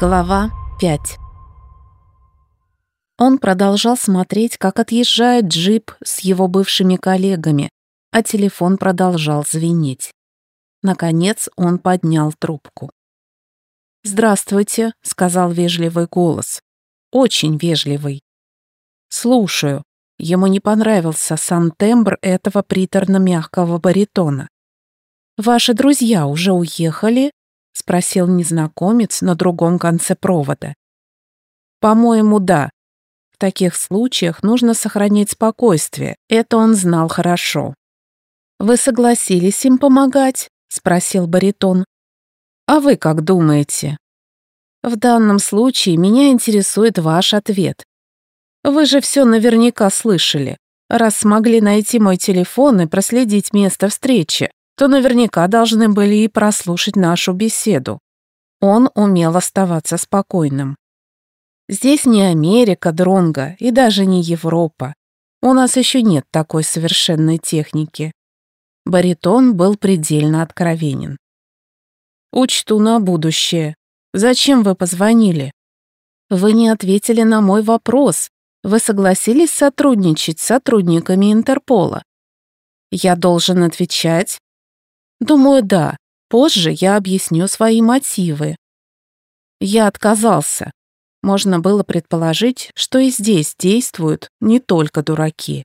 Глава 5 Он продолжал смотреть, как отъезжает джип с его бывшими коллегами, а телефон продолжал звенеть. Наконец он поднял трубку. «Здравствуйте», — сказал вежливый голос. «Очень вежливый». «Слушаю». Ему не понравился сам тембр этого приторно-мягкого баритона. «Ваши друзья уже уехали?» — спросил незнакомец на другом конце провода. «По-моему, да. В таких случаях нужно сохранить спокойствие, это он знал хорошо». «Вы согласились им помогать?» — спросил баритон. «А вы как думаете?» «В данном случае меня интересует ваш ответ. Вы же все наверняка слышали. Раз смогли найти мой телефон и проследить место встречи, то наверняка должны были и прослушать нашу беседу. Он умел оставаться спокойным. Здесь не Америка, Дронга и даже не Европа. У нас еще нет такой совершенной техники. Баритон был предельно откровенен. Учту на будущее. Зачем вы позвонили? Вы не ответили на мой вопрос. Вы согласились сотрудничать с сотрудниками Интерпола. Я должен отвечать, Думаю, да. Позже я объясню свои мотивы. Я отказался. Можно было предположить, что и здесь действуют не только дураки.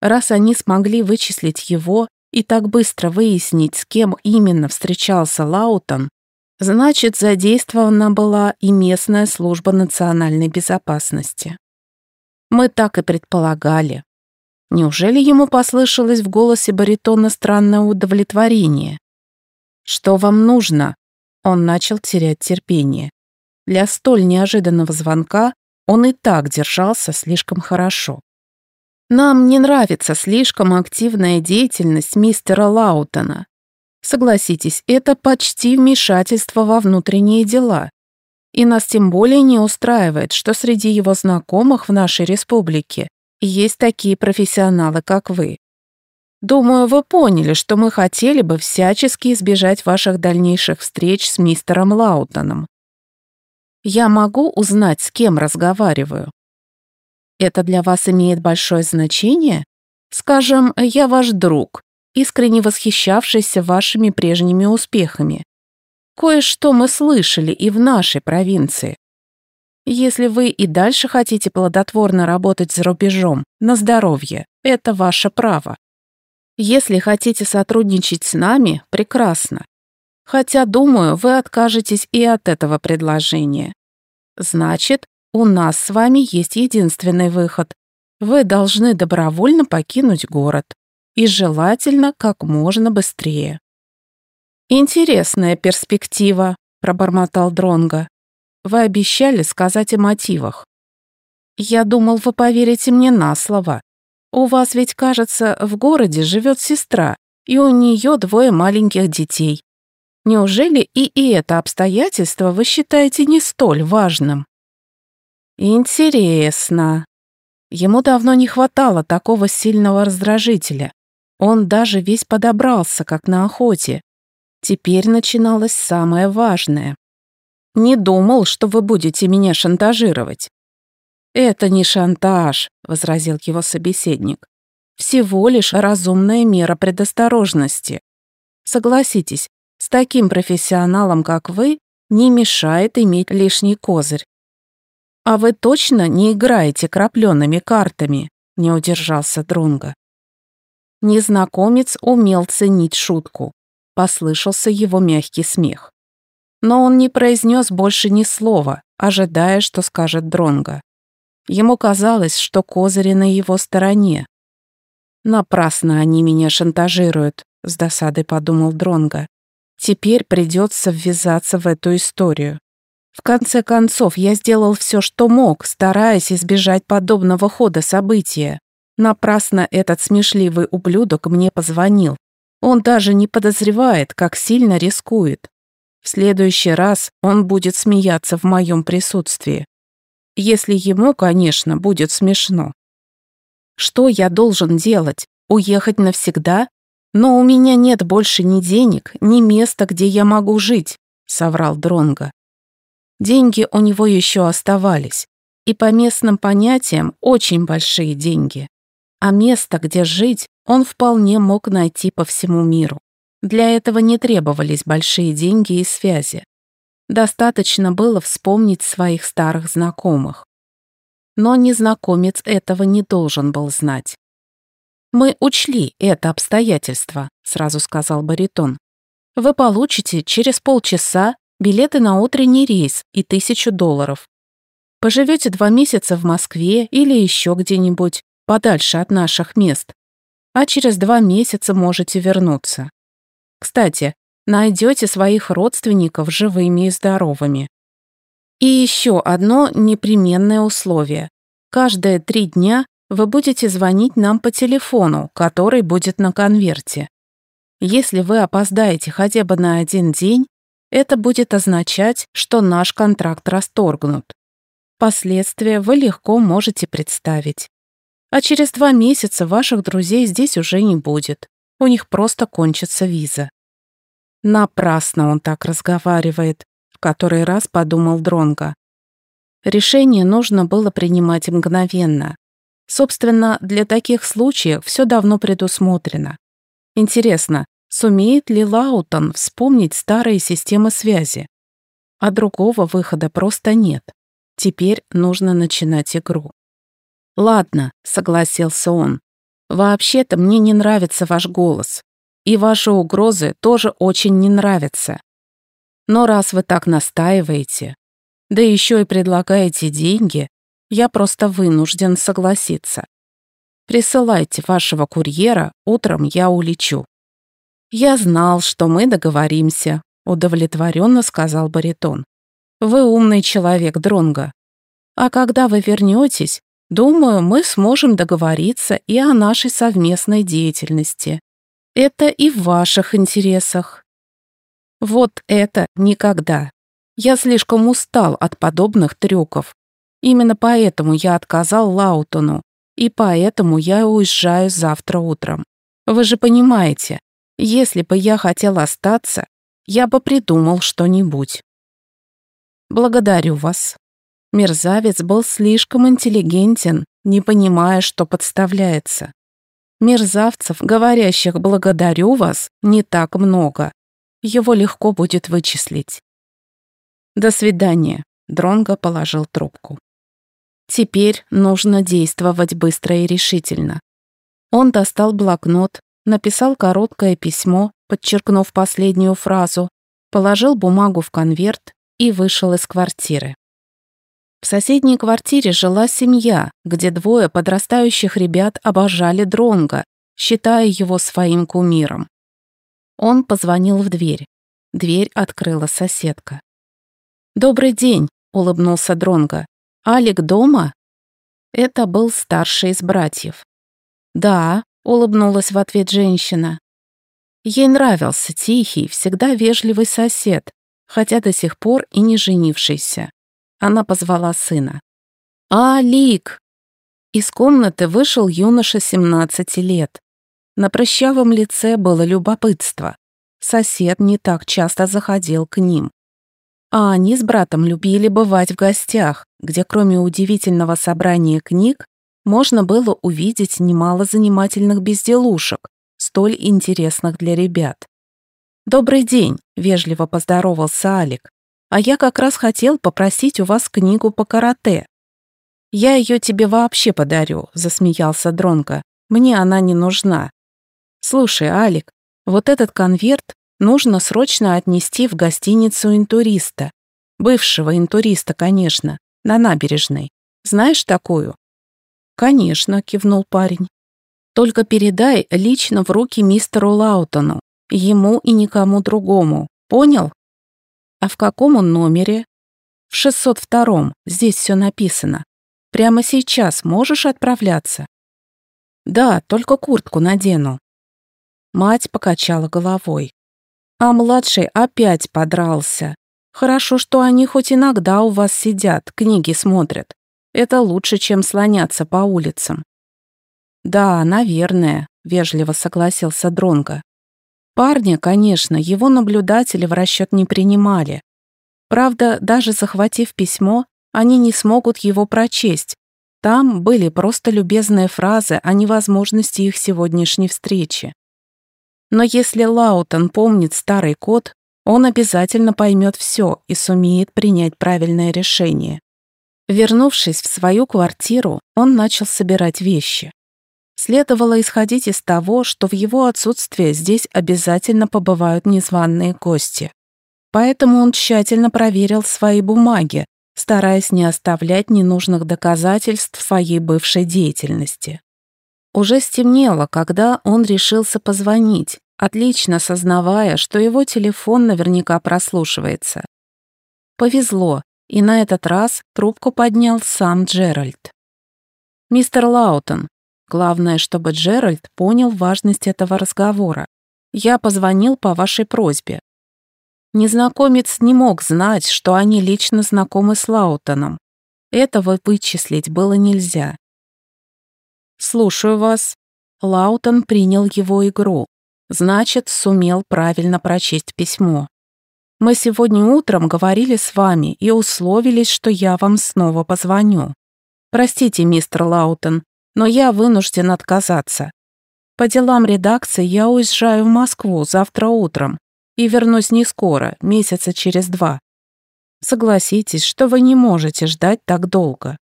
Раз они смогли вычислить его и так быстро выяснить, с кем именно встречался Лаутон, значит, задействована была и местная служба национальной безопасности. Мы так и предполагали. Неужели ему послышалось в голосе баритона странное удовлетворение? «Что вам нужно?» Он начал терять терпение. Для столь неожиданного звонка он и так держался слишком хорошо. «Нам не нравится слишком активная деятельность мистера Лаутона. Согласитесь, это почти вмешательство во внутренние дела. И нас тем более не устраивает, что среди его знакомых в нашей республике есть такие профессионалы, как вы. Думаю, вы поняли, что мы хотели бы всячески избежать ваших дальнейших встреч с мистером Лаутоном. Я могу узнать, с кем разговариваю? Это для вас имеет большое значение? Скажем, я ваш друг, искренне восхищавшийся вашими прежними успехами. Кое-что мы слышали и в нашей провинции. Если вы и дальше хотите плодотворно работать за рубежом, на здоровье, это ваше право. Если хотите сотрудничать с нами, прекрасно. Хотя, думаю, вы откажетесь и от этого предложения. Значит, у нас с вами есть единственный выход. Вы должны добровольно покинуть город. И желательно как можно быстрее. «Интересная перспектива», — пробормотал Дронга. Вы обещали сказать о мотивах. Я думал, вы поверите мне на слово. У вас ведь, кажется, в городе живет сестра, и у нее двое маленьких детей. Неужели и, и это обстоятельство вы считаете не столь важным? Интересно. Ему давно не хватало такого сильного раздражителя. Он даже весь подобрался, как на охоте. Теперь начиналось самое важное. Не думал, что вы будете меня шантажировать». «Это не шантаж», — возразил его собеседник. «Всего лишь разумная мера предосторожности. Согласитесь, с таким профессионалом, как вы, не мешает иметь лишний козырь. А вы точно не играете крапленными картами?» — не удержался Друнга. Незнакомец умел ценить шутку. Послышался его мягкий смех. Но он не произнес больше ни слова, ожидая, что скажет Дронга. Ему казалось, что козыри на его стороне. «Напрасно они меня шантажируют», — с досадой подумал Дронга. «Теперь придется ввязаться в эту историю. В конце концов, я сделал все, что мог, стараясь избежать подобного хода события. Напрасно этот смешливый ублюдок мне позвонил. Он даже не подозревает, как сильно рискует. В следующий раз он будет смеяться в моем присутствии. Если ему, конечно, будет смешно. Что я должен делать? Уехать навсегда? Но у меня нет больше ни денег, ни места, где я могу жить, соврал Дронга. Деньги у него еще оставались, и по местным понятиям очень большие деньги. А место, где жить, он вполне мог найти по всему миру. Для этого не требовались большие деньги и связи. Достаточно было вспомнить своих старых знакомых. Но незнакомец этого не должен был знать. «Мы учли это обстоятельство», — сразу сказал баритон. «Вы получите через полчаса билеты на утренний рейс и тысячу долларов. Поживете два месяца в Москве или еще где-нибудь, подальше от наших мест, а через два месяца можете вернуться. Кстати, найдете своих родственников живыми и здоровыми. И еще одно непременное условие. Каждые три дня вы будете звонить нам по телефону, который будет на конверте. Если вы опоздаете хотя бы на один день, это будет означать, что наш контракт расторгнут. Последствия вы легко можете представить. А через два месяца ваших друзей здесь уже не будет. У них просто кончится виза. Напрасно он так разговаривает, в который раз подумал Дронга. Решение нужно было принимать мгновенно. Собственно, для таких случаев все давно предусмотрено. Интересно, сумеет ли Лаутон вспомнить старые системы связи? А другого выхода просто нет. Теперь нужно начинать игру. «Ладно», — согласился он. «Вообще-то мне не нравится ваш голос. И ваши угрозы тоже очень не нравятся. Но раз вы так настаиваете, да еще и предлагаете деньги, я просто вынужден согласиться. Присылайте вашего курьера, утром я улечу». «Я знал, что мы договоримся», — удовлетворенно сказал баритон. «Вы умный человек, Дронго. А когда вы вернетесь, думаю, мы сможем договориться и о нашей совместной деятельности. Это и в ваших интересах». Вот это никогда. Я слишком устал от подобных трюков. Именно поэтому я отказал Лаутону, и поэтому я уезжаю завтра утром. Вы же понимаете, если бы я хотел остаться, я бы придумал что-нибудь. Благодарю вас. Мерзавец был слишком интеллигентен, не понимая, что подставляется. Мерзавцев, говорящих «благодарю вас», не так много. Его легко будет вычислить. До свидания. Дронго положил трубку. Теперь нужно действовать быстро и решительно. Он достал блокнот, написал короткое письмо, подчеркнув последнюю фразу, положил бумагу в конверт и вышел из квартиры. В соседней квартире жила семья, где двое подрастающих ребят обожали Дронга, считая его своим кумиром. Он позвонил в дверь. Дверь открыла соседка. «Добрый день», — улыбнулся Дронга. «Алик дома?» Это был старший из братьев. «Да», — улыбнулась в ответ женщина. Ей нравился тихий, всегда вежливый сосед, хотя до сих пор и не женившийся. Она позвала сына. «Алик!» Из комнаты вышел юноша 17 лет. На прыщавом лице было любопытство. Сосед не так часто заходил к ним. А они с братом любили бывать в гостях, где кроме удивительного собрания книг можно было увидеть немало занимательных безделушек, столь интересных для ребят. «Добрый день», — вежливо поздоровался Алик. «А я как раз хотел попросить у вас книгу по карате». «Я ее тебе вообще подарю», — засмеялся Дронко. «Мне она не нужна». «Слушай, Алик, вот этот конверт нужно срочно отнести в гостиницу интуриста. Бывшего интуриста, конечно, на набережной. Знаешь такую? Конечно, кивнул парень. Только передай лично в руки мистеру Лаутону, ему и никому другому. Понял? А в каком он номере? В 602-м, здесь все написано. Прямо сейчас можешь отправляться? Да, только куртку надену. Мать покачала головой. А младший опять подрался. Хорошо, что они хоть иногда у вас сидят, книги смотрят. Это лучше, чем слоняться по улицам. Да, наверное, вежливо согласился Дронго. Парня, конечно, его наблюдатели в расчет не принимали. Правда, даже захватив письмо, они не смогут его прочесть. Там были просто любезные фразы о невозможности их сегодняшней встречи. Но если Лаутон помнит старый код, он обязательно поймет все и сумеет принять правильное решение. Вернувшись в свою квартиру, он начал собирать вещи. Следовало исходить из того, что в его отсутствие здесь обязательно побывают незваные гости. Поэтому он тщательно проверил свои бумаги, стараясь не оставлять ненужных доказательств своей бывшей деятельности. Уже стемнело, когда он решился позвонить, отлично сознавая, что его телефон наверняка прослушивается. Повезло, и на этот раз трубку поднял сам Джеральд. «Мистер Лаутон, главное, чтобы Джеральд понял важность этого разговора. Я позвонил по вашей просьбе. Незнакомец не мог знать, что они лично знакомы с Лаутоном. Этого вычислить было нельзя. «Слушаю вас». Лаутон принял его игру. Значит, сумел правильно прочесть письмо. Мы сегодня утром говорили с вами и условились, что я вам снова позвоню. Простите, мистер Лаутон, но я вынужден отказаться. По делам редакции я уезжаю в Москву завтра утром и вернусь не скоро, месяца через два. Согласитесь, что вы не можете ждать так долго.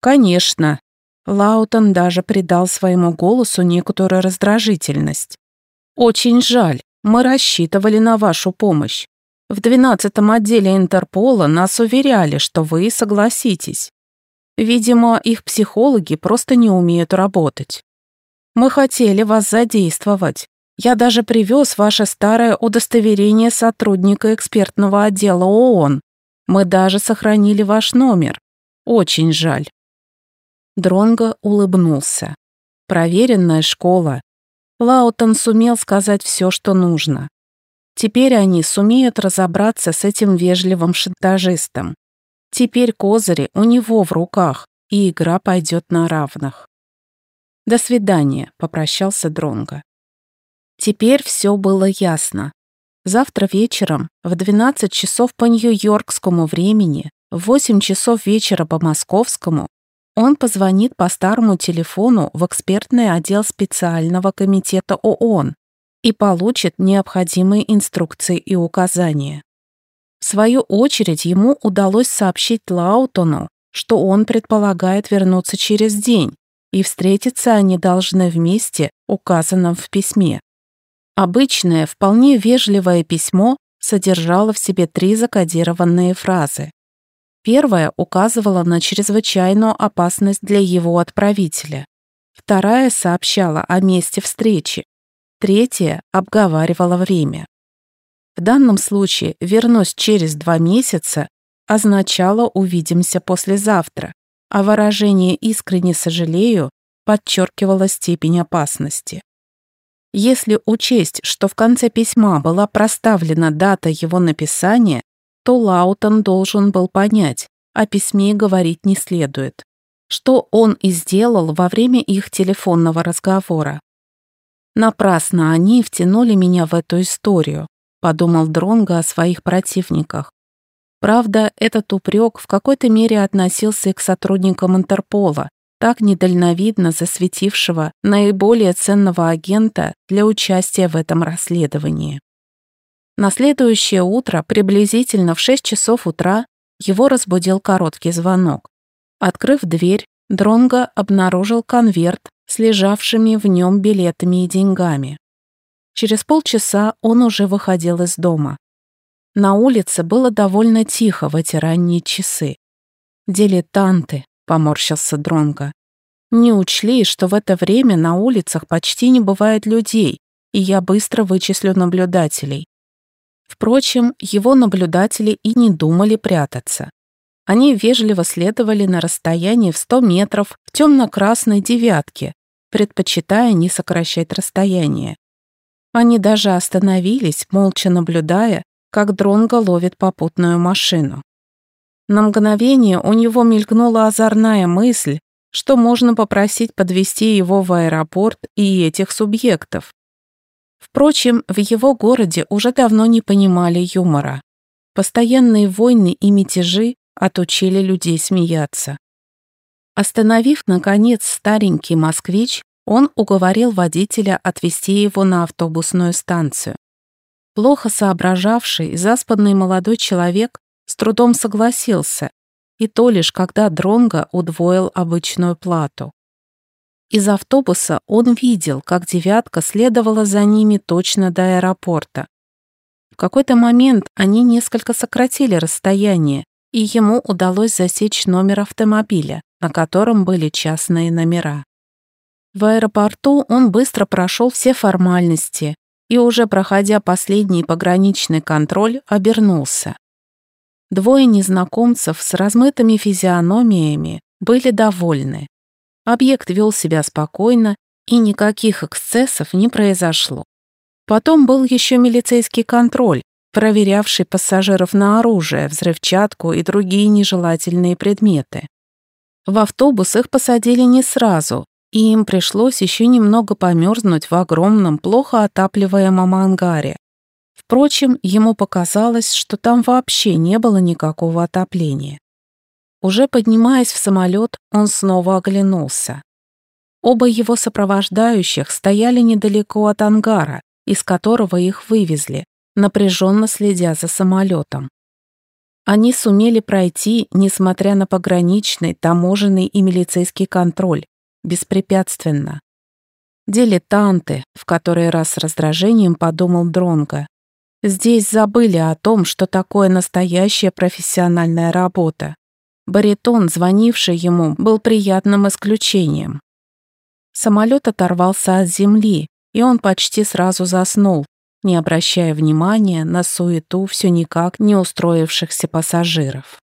Конечно. Лаутон даже придал своему голосу некоторую раздражительность. Очень жаль, мы рассчитывали на вашу помощь. В 12-м отделе Интерпола нас уверяли, что вы согласитесь. Видимо, их психологи просто не умеют работать. Мы хотели вас задействовать. Я даже привез ваше старое удостоверение сотрудника экспертного отдела ООН. Мы даже сохранили ваш номер. Очень жаль. Дронго улыбнулся. Проверенная школа. Лаутон сумел сказать все, что нужно. Теперь они сумеют разобраться с этим вежливым шантажистом. Теперь козыри у него в руках, и игра пойдет на равных. «До свидания», — попрощался Дронго. Теперь все было ясно. Завтра вечером в 12 часов по нью-йоркскому времени, в 8 часов вечера по московскому, он позвонит по старому телефону в экспертный отдел специального комитета ООН и получит необходимые инструкции и указания. В свою очередь ему удалось сообщить Лаутону, что он предполагает вернуться через день, и встретиться они должны вместе, указанном в письме. Обычное, вполне вежливое письмо содержало в себе три закодированные фразы. Первая указывала на чрезвычайную опасность для его отправителя. Вторая сообщала о месте встречи, Третье обговаривало время. В данном случае «вернусь через два месяца» означало «увидимся послезавтра», а выражение «искренне сожалею» подчеркивало степень опасности. Если учесть, что в конце письма была проставлена дата его написания, то Лаутон должен был понять, о письме говорить не следует. Что он и сделал во время их телефонного разговора. Напрасно они втянули меня в эту историю, подумал Дронго о своих противниках. Правда, этот упрек в какой-то мере относился и к сотрудникам Интерпола, так недальновидно засветившего наиболее ценного агента для участия в этом расследовании. На следующее утро, приблизительно в 6 часов утра, его разбудил короткий звонок. Открыв дверь, Дронго обнаружил конверт с лежавшими в нем билетами и деньгами. Через полчаса он уже выходил из дома. На улице было довольно тихо в эти ранние часы. «Дилетанты», — поморщился Дронго. «Не учли, что в это время на улицах почти не бывает людей, и я быстро вычислю наблюдателей». Впрочем, его наблюдатели и не думали прятаться. Они вежливо следовали на расстоянии в 100 метров в темно-красной девятке, предпочитая не сокращать расстояние. Они даже остановились, молча наблюдая, как Дронго ловит попутную машину. На мгновение у него мелькнула озорная мысль, что можно попросить подвести его в аэропорт и этих субъектов. Впрочем, в его городе уже давно не понимали юмора. Постоянные войны и мятежи отучили людей смеяться. Остановив, наконец, старенький москвич, он уговорил водителя отвезти его на автобусную станцию. Плохо соображавший, заспанный молодой человек с трудом согласился, и то лишь когда Дронго удвоил обычную плату. Из автобуса он видел, как «девятка» следовала за ними точно до аэропорта. В какой-то момент они несколько сократили расстояние, и ему удалось засечь номер автомобиля, на котором были частные номера. В аэропорту он быстро прошел все формальности и, уже проходя последний пограничный контроль, обернулся. Двое незнакомцев с размытыми физиономиями были довольны. Объект вел себя спокойно, и никаких эксцессов не произошло. Потом был еще милицейский контроль, проверявший пассажиров на оружие, взрывчатку и другие нежелательные предметы. В автобус их посадили не сразу, и им пришлось еще немного померзнуть в огромном, плохо отапливаемом ангаре. Впрочем, ему показалось, что там вообще не было никакого отопления. Уже поднимаясь в самолет, он снова оглянулся. Оба его сопровождающих стояли недалеко от ангара, из которого их вывезли, напряженно следя за самолетом. Они сумели пройти, несмотря на пограничный, таможенный и милицейский контроль, беспрепятственно. Дилетанты, в который раз с раздражением подумал Дронга. Здесь забыли о том, что такое настоящая профессиональная работа. Баритон, звонивший ему, был приятным исключением. Самолет оторвался от земли, и он почти сразу заснул, не обращая внимания на суету все никак не устроившихся пассажиров.